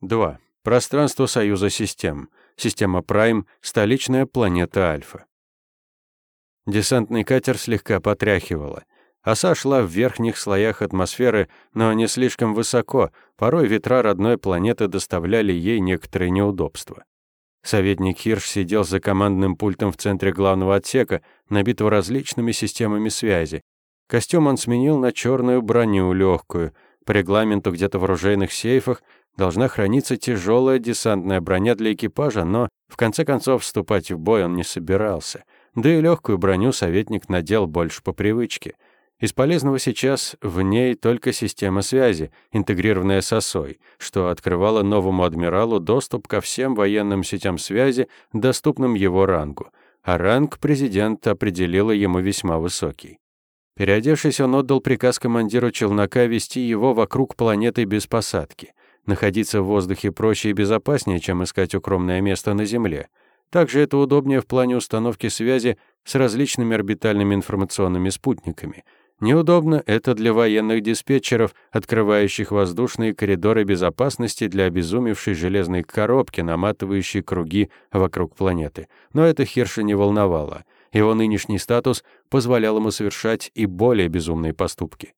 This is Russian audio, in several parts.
2. Пространство Союза систем. Система Прайм, столичная планета Альфа. Десантный катер слегка потряхивало. Оса шла в верхних слоях атмосферы, но не слишком высоко, порой ветра родной планеты доставляли ей некоторые неудобства. Советник Хирш сидел за командным пультом в центре главного отсека, набитого различными системами связи. Костюм он сменил на черную броню легкую. По регламенту где-то в оружейных сейфах должна храниться тяжелая десантная броня для экипажа, но в конце концов вступать в бой он не собирался. Да и легкую броню советник надел больше по привычке. Из полезного сейчас в ней только система связи, интегрированная с ОСОй, что открывало новому адмиралу доступ ко всем военным сетям связи, доступным его рангу. А ранг президент определила ему весьма высокий. Переодевшись, он отдал приказ командиру челнока вести его вокруг планеты без посадки. Находиться в воздухе проще и безопаснее, чем искать укромное место на Земле. Также это удобнее в плане установки связи с различными орбитальными информационными спутниками. Неудобно это для военных диспетчеров, открывающих воздушные коридоры безопасности для обезумевшей железной коробки, наматывающей круги вокруг планеты. Но это Хирша не волновало. Его нынешний статус позволял ему совершать и более безумные поступки.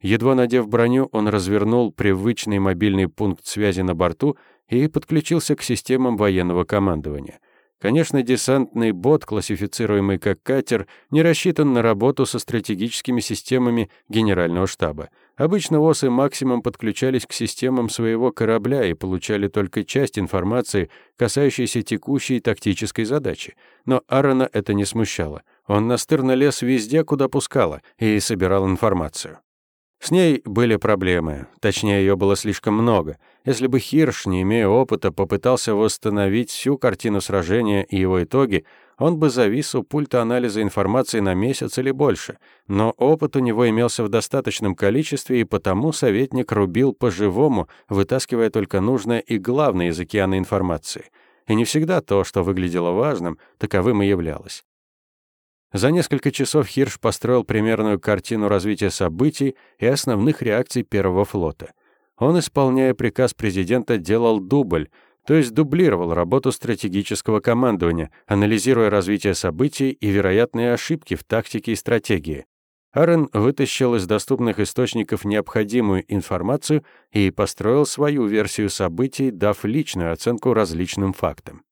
Едва надев броню, он развернул привычный мобильный пункт связи на борту и подключился к системам военного командования. Конечно, десантный бот, классифицируемый как катер, не рассчитан на работу со стратегическими системами генерального штаба. Обычно ОСы максимум подключались к системам своего корабля и получали только часть информации, касающейся текущей тактической задачи. Но Аарона это не смущало. Он настырно лез везде, куда пускало, и собирал информацию. С ней были проблемы, точнее, ее было слишком много. Если бы Хирш, не имея опыта, попытался восстановить всю картину сражения и его итоги, он бы завис у пульта анализа информации на месяц или больше. Но опыт у него имелся в достаточном количестве, и потому советник рубил по-живому, вытаскивая только нужное и главное из океана информации. И не всегда то, что выглядело важным, таковым и являлось. За несколько часов Хирш построил примерную картину развития событий и основных реакций Первого флота. Он, исполняя приказ президента, делал дубль, то есть дублировал работу стратегического командования, анализируя развитие событий и вероятные ошибки в тактике и стратегии. Арен вытащил из доступных источников необходимую информацию и построил свою версию событий, дав личную оценку различным фактам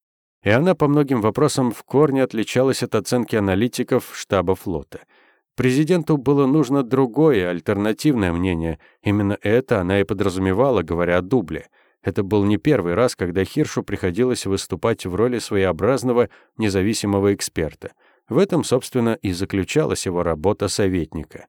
и она по многим вопросам в корне отличалась от оценки аналитиков штаба флота. Президенту было нужно другое, альтернативное мнение. Именно это она и подразумевала, говоря о дубле. Это был не первый раз, когда Хиршу приходилось выступать в роли своеобразного независимого эксперта. В этом, собственно, и заключалась его работа советника.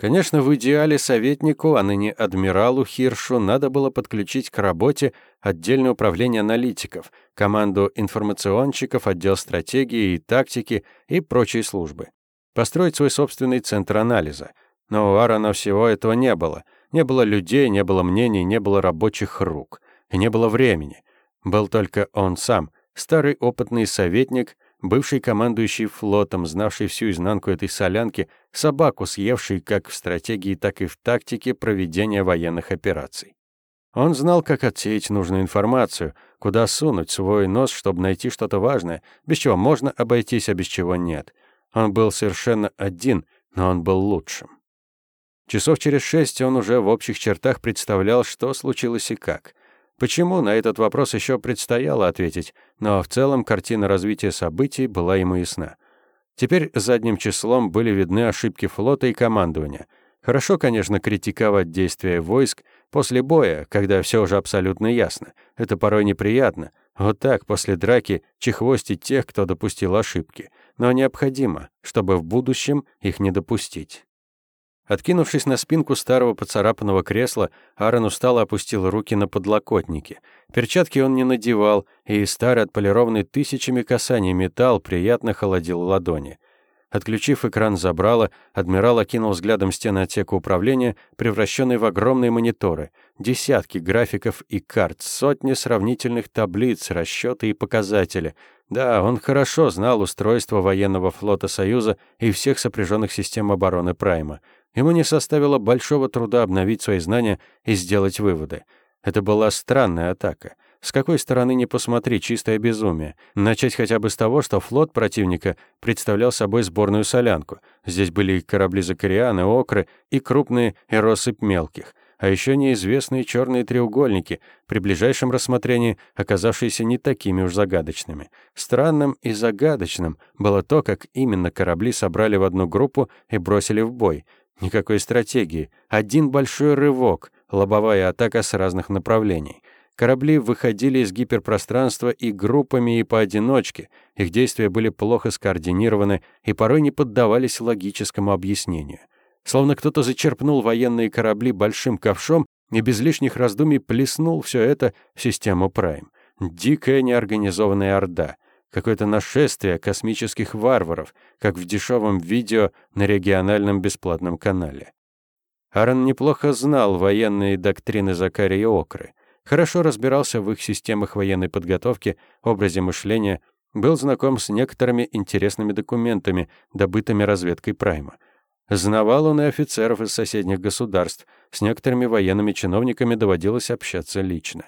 Конечно, в идеале советнику, а ныне адмиралу Хиршу, надо было подключить к работе отдельное управление аналитиков, команду информационщиков, отдел стратегии и тактики и прочие службы. Построить свой собственный центр анализа. Но у Аарона всего этого не было. Не было людей, не было мнений, не было рабочих рук. И не было времени. Был только он сам, старый опытный советник — бывший командующий флотом, знавший всю изнанку этой солянки, собаку съевший как в стратегии, так и в тактике проведения военных операций. Он знал, как отсеять нужную информацию, куда сунуть свой нос, чтобы найти что-то важное, без чего можно обойтись, а без чего нет. Он был совершенно один, но он был лучшим. Часов через шесть он уже в общих чертах представлял, что случилось и как. Почему, на этот вопрос еще предстояло ответить, но в целом картина развития событий была ему ясна. Теперь задним числом были видны ошибки флота и командования. Хорошо, конечно, критиковать действия войск после боя, когда все уже абсолютно ясно. Это порой неприятно. Вот так, после драки, чехвостить тех, кто допустил ошибки. Но необходимо, чтобы в будущем их не допустить. Откинувшись на спинку старого поцарапанного кресла, Аарон устало опустил руки на подлокотники. Перчатки он не надевал, и старый отполированный тысячами касаний металл приятно холодил ладони. Отключив экран забрала, адмирал окинул взглядом стены отсека управления, превращенные в огромные мониторы, десятки графиков и карт, сотни сравнительных таблиц, расчеты и показатели. Да, он хорошо знал устройство военного флота Союза и всех сопряженных систем обороны Прайма. Ему не составило большого труда обновить свои знания и сделать выводы. Это была странная атака. С какой стороны не посмотри, чистое безумие. Начать хотя бы с того, что флот противника представлял собой сборную солянку. Здесь были и корабли Закарианы, Окры и крупные и россыпь мелких. А еще неизвестные черные треугольники, при ближайшем рассмотрении оказавшиеся не такими уж загадочными. Странным и загадочным было то, как именно корабли собрали в одну группу и бросили в бой. Никакой стратегии. Один большой рывок, лобовая атака с разных направлений. Корабли выходили из гиперпространства и группами, и поодиночке. Их действия были плохо скоординированы и порой не поддавались логическому объяснению. Словно кто-то зачерпнул военные корабли большим ковшом и без лишних раздумий плеснул все это в систему Прайм. Дикая неорганизованная орда. Какое-то нашествие космических варваров, как в дешевом видео на региональном бесплатном канале. Аарон неплохо знал военные доктрины Закария Окры хорошо разбирался в их системах военной подготовки, образе мышления, был знаком с некоторыми интересными документами, добытыми разведкой Прайма. Знавал он и офицеров из соседних государств, с некоторыми военными чиновниками доводилось общаться лично.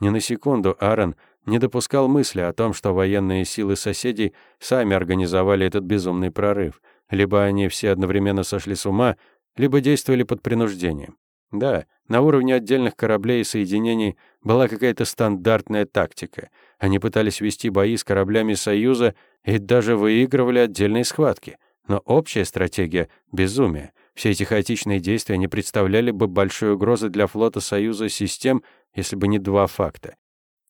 Ни на секунду Аарон не допускал мысли о том, что военные силы соседей сами организовали этот безумный прорыв. Либо они все одновременно сошли с ума, либо действовали под принуждением. Да, на уровне отдельных кораблей и соединений была какая-то стандартная тактика. Они пытались вести бои с кораблями Союза и даже выигрывали отдельные схватки. Но общая стратегия — безумие. Все эти хаотичные действия не представляли бы большой угрозы для флота Союза систем, если бы не два факта.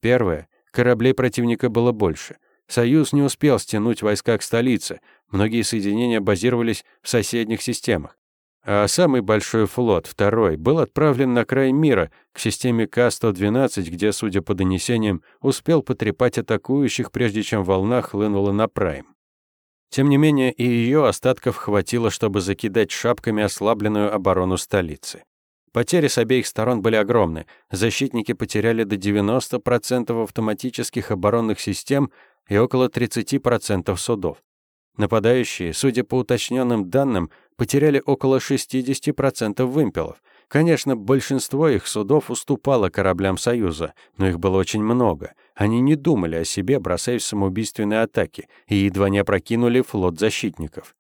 Первое — кораблей противника было больше. Союз не успел стянуть войска к столице, многие соединения базировались в соседних системах. А самый большой флот, второй, был отправлен на край мира, к системе К-112, где, судя по донесениям, успел потрепать атакующих, прежде чем волна хлынула на Прайм. Тем не менее, и ее остатков хватило, чтобы закидать шапками ослабленную оборону столицы. Потери с обеих сторон были огромны. Защитники потеряли до 90% автоматических оборонных систем и около 30% судов. Нападающие, судя по уточненным данным, потеряли около 60% вымпелов. Конечно, большинство их судов уступало кораблям Союза, но их было очень много. Они не думали о себе, бросаясь в самоубийственные атаки, и едва не опрокинули флот защитников.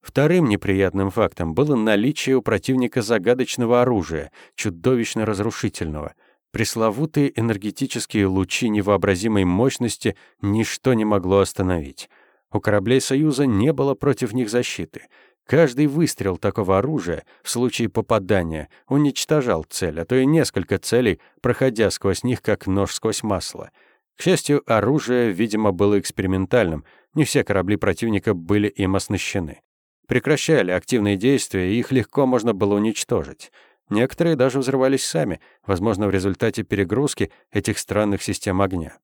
Вторым неприятным фактом было наличие у противника загадочного оружия, чудовищно разрушительного. Пресловутые энергетические лучи невообразимой мощности ничто не могло остановить. У кораблей Союза не было против них защиты. Каждый выстрел такого оружия в случае попадания уничтожал цель, а то и несколько целей, проходя сквозь них как нож сквозь масло. К счастью, оружие, видимо, было экспериментальным, не все корабли противника были им оснащены. Прекращали активные действия, и их легко можно было уничтожить. Некоторые даже взрывались сами, возможно, в результате перегрузки этих странных систем огня.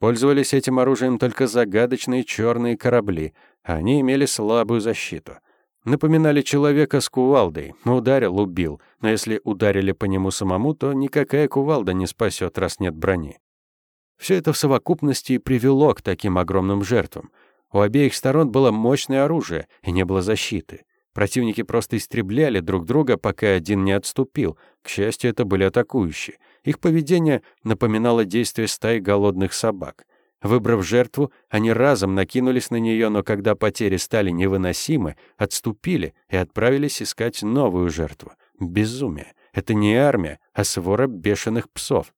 Пользовались этим оружием только загадочные черные корабли, а они имели слабую защиту. Напоминали человека с кувалдой. Ударил, убил. Но если ударили по нему самому, то никакая кувалда не спасет, раз нет брони. Все это в совокупности привело к таким огромным жертвам. У обеих сторон было мощное оружие, и не было защиты. Противники просто истребляли друг друга, пока один не отступил. К счастью, это были атакующие. Их поведение напоминало действие стаи голодных собак. Выбрав жертву, они разом накинулись на нее, но когда потери стали невыносимы, отступили и отправились искать новую жертву. Безумие. Это не армия, а свора бешеных псов.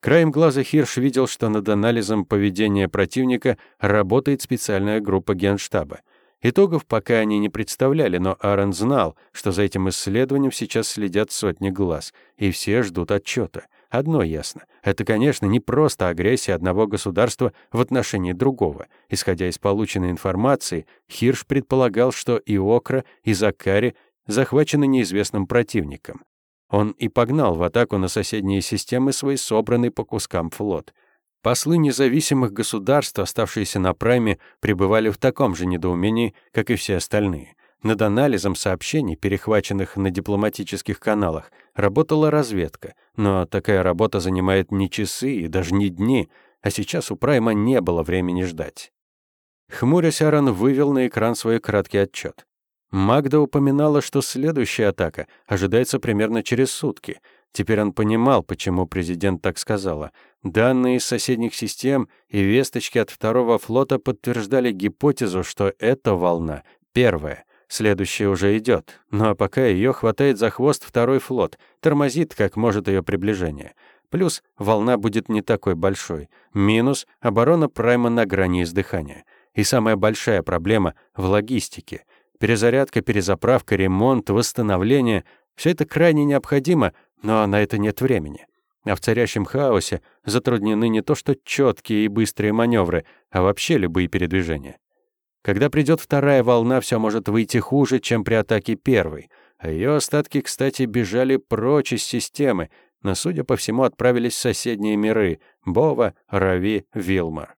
Краем глаза Хирш видел, что над анализом поведения противника работает специальная группа генштаба. Итогов пока они не представляли, но Аарон знал, что за этим исследованием сейчас следят сотни глаз, и все ждут отчета. Одно ясно. Это, конечно, не просто агрессия одного государства в отношении другого. Исходя из полученной информации, Хирш предполагал, что и Окра, и Закари захвачены неизвестным противником. Он и погнал в атаку на соседние системы свой собранный по кускам флот — Послы независимых государств, оставшиеся на прайме, пребывали в таком же недоумении, как и все остальные. Над анализом сообщений, перехваченных на дипломатических каналах, работала разведка, но такая работа занимает не часы и даже не дни, а сейчас у Прайма не было времени ждать. Хмурясь, Аарон вывел на экран свой краткий отчет. Магда упоминала, что следующая атака ожидается примерно через сутки. Теперь он понимал, почему президент так сказала. Данные из соседних систем и весточки от второго флота подтверждали гипотезу, что эта волна первая. Следующая уже идет. А пока ее хватает за хвост второй флот, тормозит, как может ее приближение. Плюс волна будет не такой большой. Минус оборона Прайма на грани издыхания. И самая большая проблема в логистике. Перезарядка, перезаправка, ремонт, восстановление все это крайне необходимо, но на это нет времени. А в царящем хаосе затруднены не то что четкие и быстрые маневры, а вообще любые передвижения. Когда придет вторая волна, все может выйти хуже, чем при атаке первой. А ее остатки, кстати, бежали прочь из системы, но, судя по всему, отправились в соседние миры — Бова, Рави, Вилмар.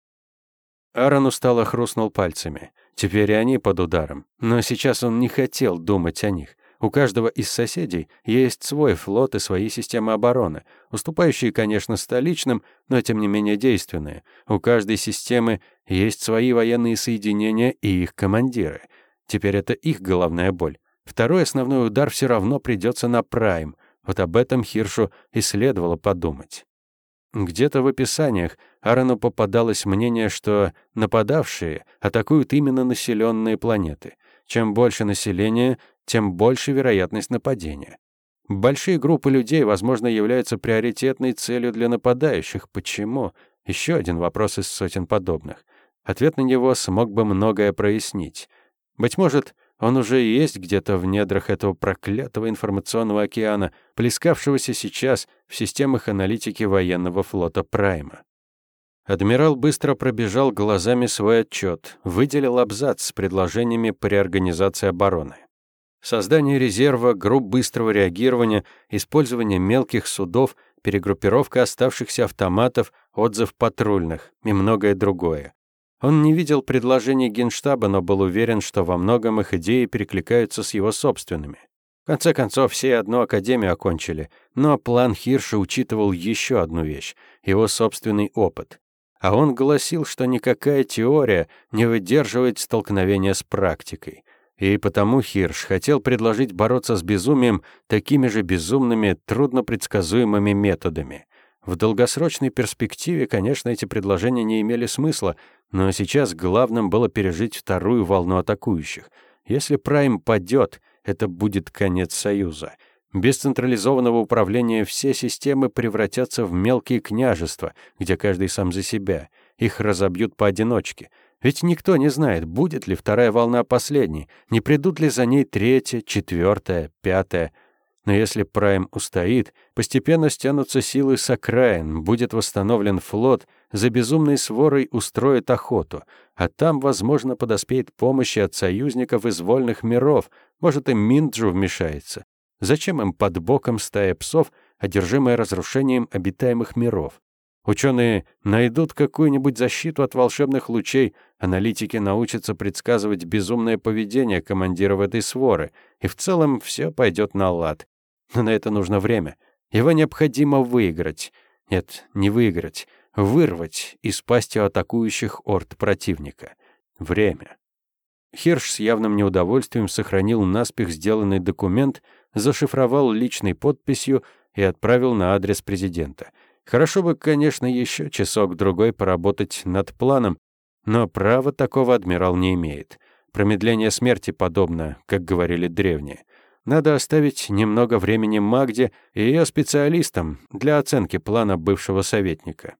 Аарон устало хрустнул пальцами. Теперь они под ударом. Но сейчас он не хотел думать о них. У каждого из соседей есть свой флот и свои системы обороны, уступающие, конечно, столичным, но тем не менее действенные. У каждой системы есть свои военные соединения и их командиры. Теперь это их головная боль. Второй основной удар все равно придется на Прайм. Вот об этом Хиршу и следовало подумать. Где-то в описаниях Аарону попадалось мнение, что нападавшие атакуют именно населенные планеты. Чем больше населения, тем больше вероятность нападения. Большие группы людей, возможно, являются приоритетной целью для нападающих. Почему? Еще один вопрос из сотен подобных. Ответ на него смог бы многое прояснить. Быть может, он уже есть где-то в недрах этого проклятого информационного океана, плескавшегося сейчас в системах аналитики военного флота Прайма. Адмирал быстро пробежал глазами свой отчет, выделил абзац с предложениями по реорганизации обороны. Создание резерва, групп быстрого реагирования, использование мелких судов, перегруппировка оставшихся автоматов, отзыв патрульных и многое другое. Он не видел предложений Генштаба, но был уверен, что во многом их идеи перекликаются с его собственными. В конце концов, все одну академию окончили, но план Хирша учитывал еще одну вещь — его собственный опыт. А он гласил, что никакая теория не выдерживает столкновения с практикой. И потому Хирш хотел предложить бороться с безумием такими же безумными, труднопредсказуемыми методами. В долгосрочной перспективе, конечно, эти предложения не имели смысла, но сейчас главным было пережить вторую волну атакующих. Если Прайм падет, это будет конец Союза. Без централизованного управления все системы превратятся в мелкие княжества, где каждый сам за себя. Их разобьют поодиночке. Ведь никто не знает, будет ли вторая волна последней, не придут ли за ней третья, четвертая, пятая. Но если Прайм устоит, постепенно стянутся силы с окраин, будет восстановлен флот, за безумной сворой устроит охоту, а там, возможно, подоспеет помощь от союзников из вольных миров, может, и Минджу вмешается. Зачем им под боком стая псов, одержимая разрушением обитаемых миров? Ученые найдут какую-нибудь защиту от волшебных лучей, аналитики научатся предсказывать безумное поведение командиров этой своры, и в целом все пойдет на лад. Но на это нужно время. Его необходимо выиграть. Нет, не выиграть. Вырвать из пасти атакующих орд противника. Время. Хирш с явным неудовольствием сохранил наспех сделанный документ, зашифровал личной подписью и отправил на адрес президента — Хорошо бы, конечно, еще часок-другой поработать над планом, но права такого адмирал не имеет. Промедление смерти подобно, как говорили древние. Надо оставить немного времени Магде и ее специалистам для оценки плана бывшего советника.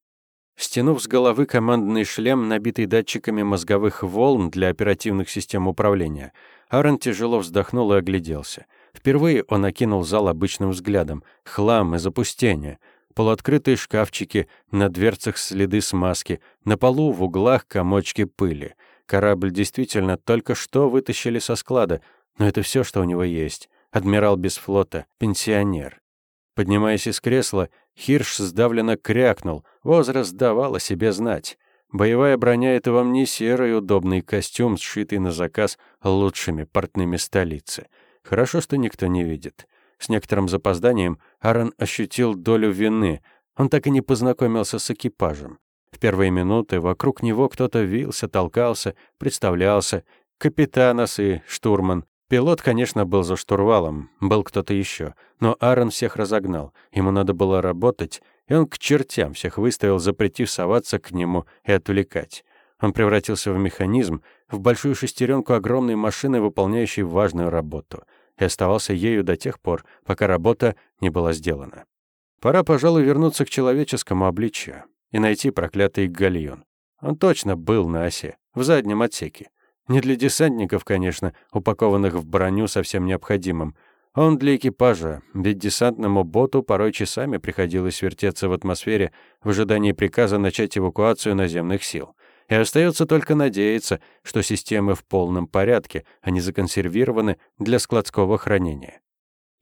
Стянув с головы командный шлем, набитый датчиками мозговых волн для оперативных систем управления, Аарон тяжело вздохнул и огляделся. Впервые он окинул зал обычным взглядом. Хлам и запустение — полуоткрытые шкафчики, на дверцах следы смазки, на полу в углах комочки пыли. Корабль действительно только что вытащили со склада, но это все, что у него есть. Адмирал без флота, пенсионер. Поднимаясь из кресла, Хирш сдавленно крякнул, возраст давал о себе знать. Боевая броня — это вам не серый удобный костюм, сшитый на заказ лучшими портными столицы. Хорошо, что никто не видит. С некоторым запозданием Аарон ощутил долю вины. Он так и не познакомился с экипажем. В первые минуты вокруг него кто-то вился, толкался, представлялся. Капитанос и штурман. Пилот, конечно, был за штурвалом, был кто-то еще, но Аарон всех разогнал, ему надо было работать, и он к чертям всех выставил, запретив соваться к нему и отвлекать. Он превратился в механизм, в большую шестеренку огромной машины, выполняющей важную работу, и оставался ею до тех пор, пока работа не была сделана. Пора, пожалуй, вернуться к человеческому обличию и найти проклятый гальюн. Он точно был на осе, в заднем отсеке. Не для десантников, конечно, упакованных в броню совсем необходимым. Он для экипажа, ведь десантному боту порой часами приходилось вертеться в атмосфере в ожидании приказа начать эвакуацию наземных сил. И остается только надеяться, что системы в полном порядке, они законсервированы для складского хранения.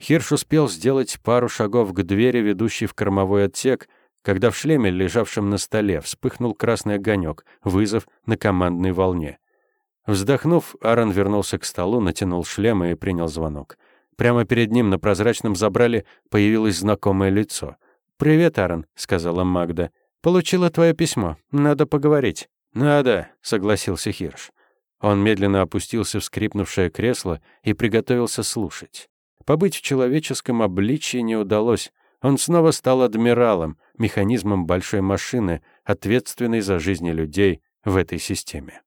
Хирш успел сделать пару шагов к двери, ведущей в кормовой отсек, когда в шлеме, лежавшем на столе, вспыхнул красный огонек, вызов на командной волне. Вздохнув, Аарон вернулся к столу, натянул шлем и принял звонок. Прямо перед ним на прозрачном забрале появилось знакомое лицо. «Привет, Аарон», — сказала Магда. «Получила твое письмо. Надо поговорить». «Надо», — согласился Хирш. Он медленно опустился в скрипнувшее кресло и приготовился слушать. Побыть в человеческом обличье не удалось. Он снова стал адмиралом, механизмом большой машины, ответственной за жизни людей в этой системе.